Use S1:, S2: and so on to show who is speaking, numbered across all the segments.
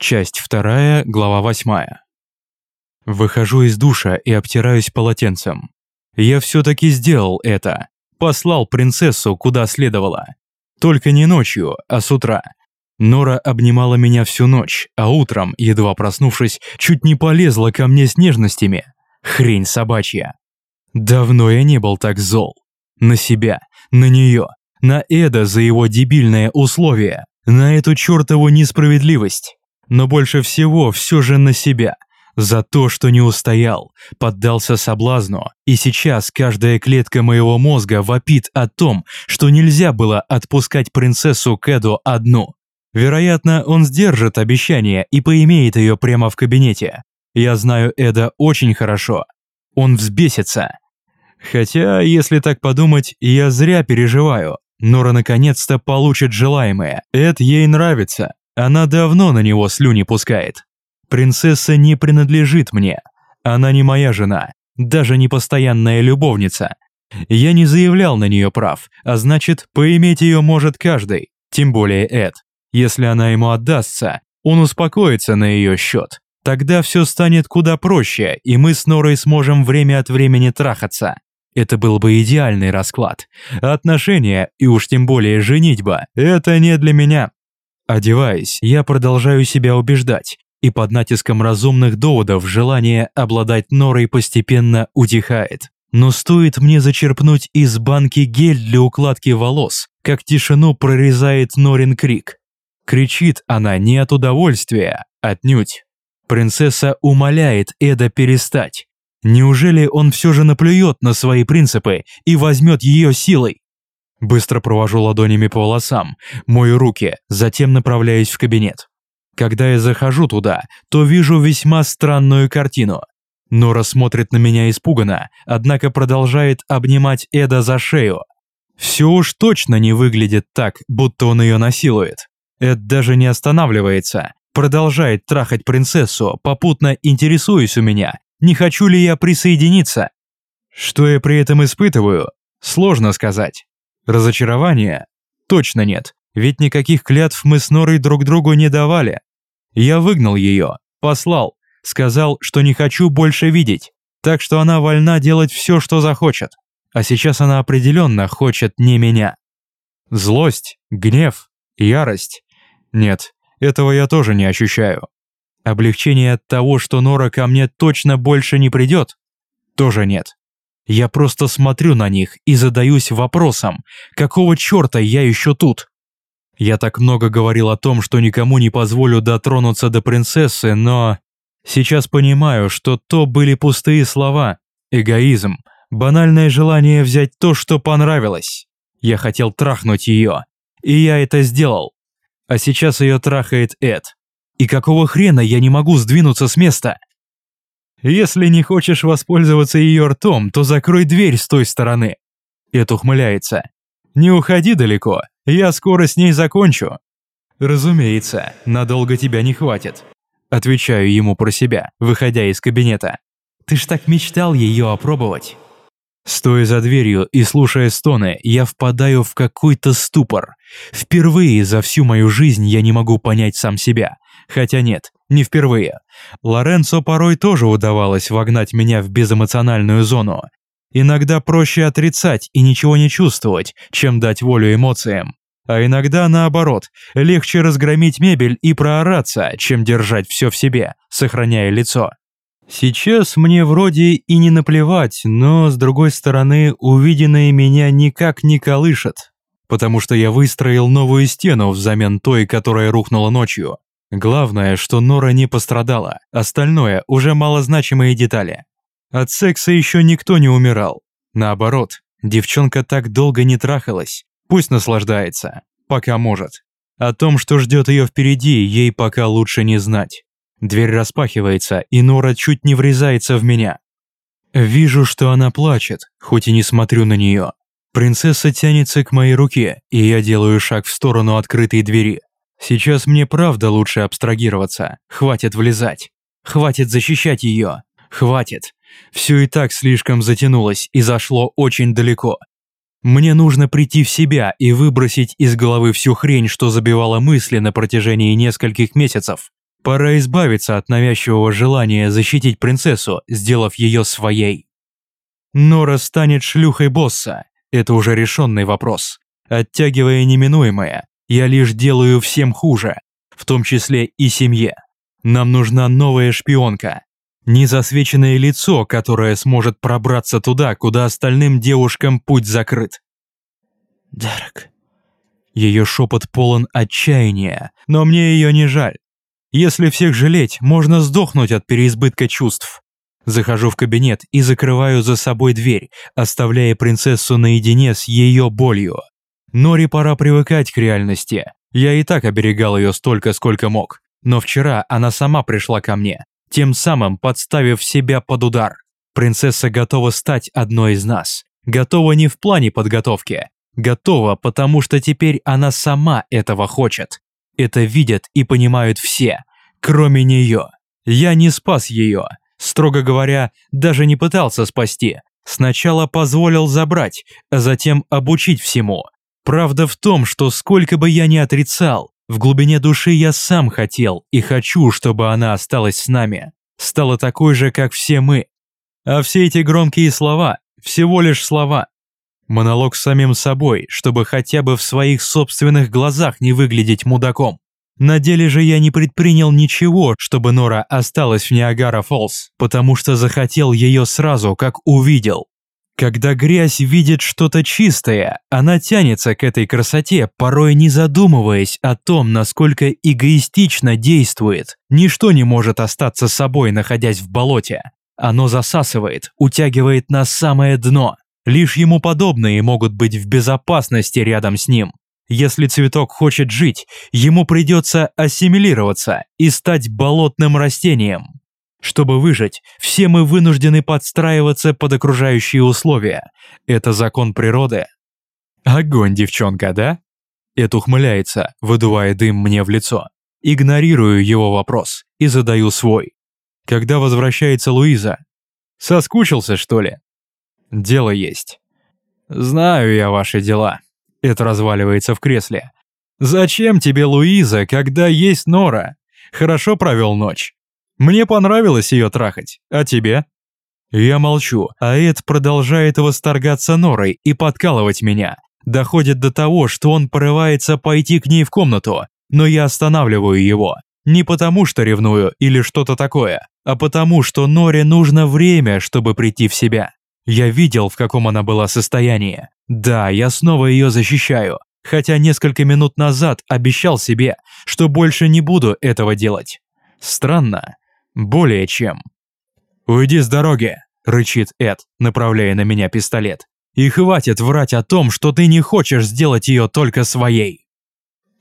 S1: Часть вторая, глава восьмая. Выхожу из душа и обтираюсь полотенцем. Я все-таки сделал это. Послал принцессу куда следовало. Только не ночью, а с утра. Нора обнимала меня всю ночь, а утром, едва проснувшись, чуть не полезла ко мне с нежностями. Хрень собачья. Давно я не был так зол. На себя, на нее, на Эда за его дебильное условие, на эту чертову несправедливость. Но больше всего все же на себя. За то, что не устоял, поддался соблазну, и сейчас каждая клетка моего мозга вопит о том, что нельзя было отпускать принцессу Кэду одну. Вероятно, он сдержит обещание и поимеет ее прямо в кабинете. Я знаю Эда очень хорошо. Он взбесится. Хотя, если так подумать, я зря переживаю. Нора наконец-то получит желаемое. Эд ей нравится. Она давно на него слюни пускает. Принцесса не принадлежит мне. Она не моя жена, даже не постоянная любовница. Я не заявлял на нее прав, а значит, поиметь ее может каждый, тем более Эд. Если она ему отдастся, он успокоится на ее счет. Тогда все станет куда проще, и мы с Норой сможем время от времени трахаться. Это был бы идеальный расклад. Отношения, и уж тем более женитьба, это не для меня. Одеваясь, я продолжаю себя убеждать, и под натиском разумных доводов желание обладать норой постепенно утихает. Но стоит мне зачерпнуть из банки гель для укладки волос, как тишину прорезает Норин крик. Кричит она не от удовольствия, отнюдь. Принцесса умоляет Эда перестать. Неужели он все же наплюет на свои принципы и возьмет ее силой? Быстро провожу ладонями по волосам, мою руки, затем направляюсь в кабинет. Когда я захожу туда, то вижу весьма странную картину. Нора смотрит на меня испуганно, однако продолжает обнимать Эда за шею. Все уж точно не выглядит так, будто он ее насилует. Эд даже не останавливается, продолжает трахать принцессу, попутно интересуясь у меня, не хочу ли я присоединиться. Что я при этом испытываю, сложно сказать. Разочарование? Точно нет, ведь никаких клятв мы с Норой друг другу не давали. Я выгнал ее, послал, сказал, что не хочу больше видеть, так что она вольна делать все, что захочет. А сейчас она определенно хочет не меня. Злость, гнев, ярость. Нет, этого я тоже не ощущаю. Облегчение от того, что Нора ко мне точно больше не придет, тоже нет. Я просто смотрю на них и задаюсь вопросом, какого черта я еще тут? Я так много говорил о том, что никому не позволю дотронуться до принцессы, но... Сейчас понимаю, что то были пустые слова, эгоизм, банальное желание взять то, что понравилось. Я хотел трахнуть ее, и я это сделал. А сейчас ее трахает Эд. И какого хрена я не могу сдвинуться с места? Если не хочешь воспользоваться ее ртом, то закрой дверь с той стороны. Эд ухмыляется. Не уходи далеко, я скоро с ней закончу». «Разумеется, надолго тебя не хватит», – отвечаю ему про себя, выходя из кабинета. «Ты ж так мечтал ее опробовать». Стоя за дверью и слушая стоны, я впадаю в какой-то ступор. Впервые за всю мою жизнь я не могу понять сам себя. Хотя нет, не впервые. Лоренцо порой тоже удавалось вогнать меня в безэмоциональную зону. Иногда проще отрицать и ничего не чувствовать, чем дать волю эмоциям. А иногда наоборот, легче разгромить мебель и проораться, чем держать все в себе, сохраняя лицо. Сейчас мне вроде и не наплевать, но с другой стороны, увиденное меня никак не колышет, потому что я выстроил новую стену взамен той, которая рухнула ночью. Главное, что Нора не пострадала, остальное уже малозначимые детали. От секса еще никто не умирал. Наоборот, девчонка так долго не трахалась. Пусть наслаждается, пока может. О том, что ждет ее впереди, ей пока лучше не знать. Дверь распахивается, и Нора чуть не врезается в меня. Вижу, что она плачет, хоть и не смотрю на нее. Принцесса тянется к моей руке, и я делаю шаг в сторону открытой двери. Сейчас мне правда лучше абстрагироваться, хватит влезать. Хватит защищать ее. Хватит. Все и так слишком затянулось и зашло очень далеко. Мне нужно прийти в себя и выбросить из головы всю хрень, что забивала мысли на протяжении нескольких месяцев. Пора избавиться от навязчивого желания защитить принцессу, сделав ее своей. Нора станет шлюхой босса. Это уже решенный вопрос. Оттягивая неминуемое, я лишь делаю всем хуже, в том числе и семье. Нам нужна новая шпионка. Незасвеченное лицо, которое сможет пробраться туда, куда остальным девушкам путь закрыт. Дерек. Ее шепот полон отчаяния, но мне ее не жаль. Если всех жалеть, можно сдохнуть от переизбытка чувств. Захожу в кабинет и закрываю за собой дверь, оставляя принцессу наедине с ее болью. Нори пора привыкать к реальности. Я и так оберегал ее столько, сколько мог. Но вчера она сама пришла ко мне, тем самым подставив себя под удар. Принцесса готова стать одной из нас. Готова не в плане подготовки. Готова, потому что теперь она сама этого хочет. Это видят и понимают все, кроме нее. Я не спас ее. Строго говоря, даже не пытался спасти. Сначала позволил забрать, а затем обучить всему. Правда в том, что сколько бы я ни отрицал, в глубине души я сам хотел и хочу, чтобы она осталась с нами. Стала такой же, как все мы. А все эти громкие слова – всего лишь слова. Монолог с самим собой, чтобы хотя бы в своих собственных глазах не выглядеть мудаком. На деле же я не предпринял ничего, чтобы Нора осталась в Ниагара Фоллс, потому что захотел ее сразу, как увидел. Когда грязь видит что-то чистое, она тянется к этой красоте, порой не задумываясь о том, насколько эгоистично действует. Ничто не может остаться собой, находясь в болоте. Оно засасывает, утягивает на самое дно. Лишь ему подобные могут быть в безопасности рядом с ним. Если цветок хочет жить, ему придется ассимилироваться и стать болотным растением. Чтобы выжить, все мы вынуждены подстраиваться под окружающие условия. Это закон природы. Огонь, девчонка, да? Эд ухмыляется, выдувая дым мне в лицо. Игнорирую его вопрос и задаю свой. Когда возвращается Луиза? Соскучился, что ли? Дело есть. Знаю я ваши дела. Это разваливается в кресле. Зачем тебе Луиза, когда есть Нора? Хорошо провел ночь. Мне понравилось ее трахать, а тебе? Я молчу, а Эд продолжает восторгаться Норой и подкалывать меня. Доходит до того, что он порывается пойти к ней в комнату, но я останавливаю его. Не потому что ревную или что-то такое, а потому что Норе нужно время, чтобы прийти в себя. Я видел, в каком она была состоянии. Да, я снова ее защищаю, хотя несколько минут назад обещал себе, что больше не буду этого делать. Странно. Более чем. «Уйди с дороги», – рычит Эд, направляя на меня пистолет. «И хватит врать о том, что ты не хочешь сделать ее только своей».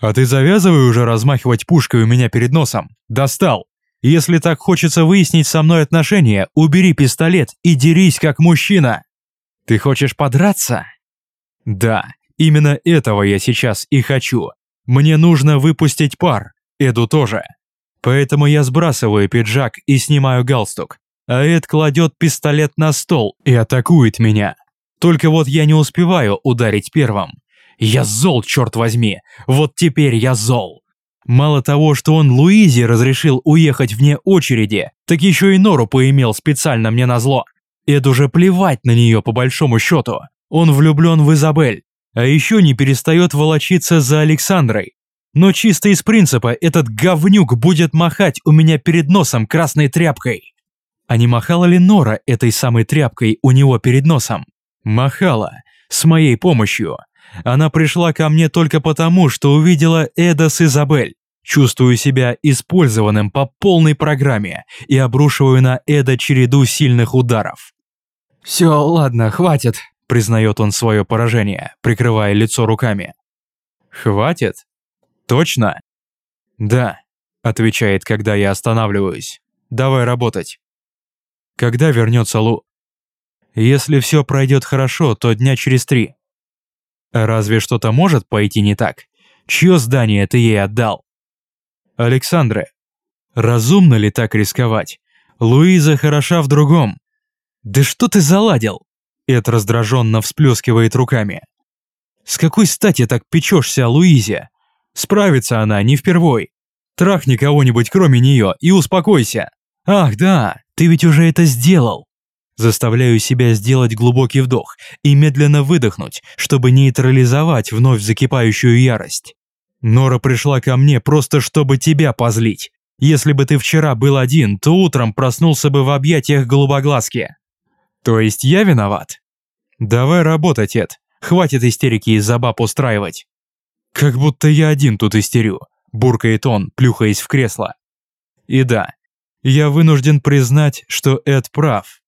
S1: «А ты завязывай уже размахивать пушкой у меня перед носом. Достал!» Если так хочется выяснить со мной отношения, убери пистолет и дерись как мужчина. Ты хочешь подраться? Да, именно этого я сейчас и хочу. Мне нужно выпустить пар, Эду тоже. Поэтому я сбрасываю пиджак и снимаю галстук. А Эд кладет пистолет на стол и атакует меня. Только вот я не успеваю ударить первым. Я зол, черт возьми. Вот теперь я зол. Мало того, что он Луизе разрешил уехать вне очереди, так еще и Нору поимел специально мне назло. Эд уже плевать на нее по большому счету. Он влюблен в Изабель, а еще не перестает волочиться за Александрой. Но чисто из принципа этот говнюк будет махать у меня перед носом красной тряпкой. А не махала ли Нора этой самой тряпкой у него перед носом? Махала. С моей помощью. Она пришла ко мне только потому, что увидела Эда с Изабель. Чувствую себя использованным по полной программе и обрушиваю на Эда череду сильных ударов. «Все, ладно, хватит», – признает он свое поражение, прикрывая лицо руками. «Хватит? Точно?» «Да», – отвечает, когда я останавливаюсь. «Давай работать». «Когда вернется Лу?» «Если все пройдет хорошо, то дня через три». «Разве что-то может пойти не так? Чье здание ты ей отдал?» Александра, разумно ли так рисковать? Луиза хороша в другом. Да что ты заладил? Эд раздраженно всплескивает руками. С какой стати так печешься о Луизе? Справится она не впервой. Трахни кого-нибудь кроме нее и успокойся. Ах, да, ты ведь уже это сделал. Заставляю себя сделать глубокий вдох и медленно выдохнуть, чтобы нейтрализовать вновь закипающую ярость. Нора пришла ко мне просто чтобы тебя позлить. Если бы ты вчера был один, то утром проснулся бы в объятиях голубоглазки. То есть я виноват? Давай работать, Эд. Хватит истерики из-за баб устраивать. Как будто я один тут истерю, буркает он, плюхаясь в кресло. И да, я вынужден признать, что Эд прав.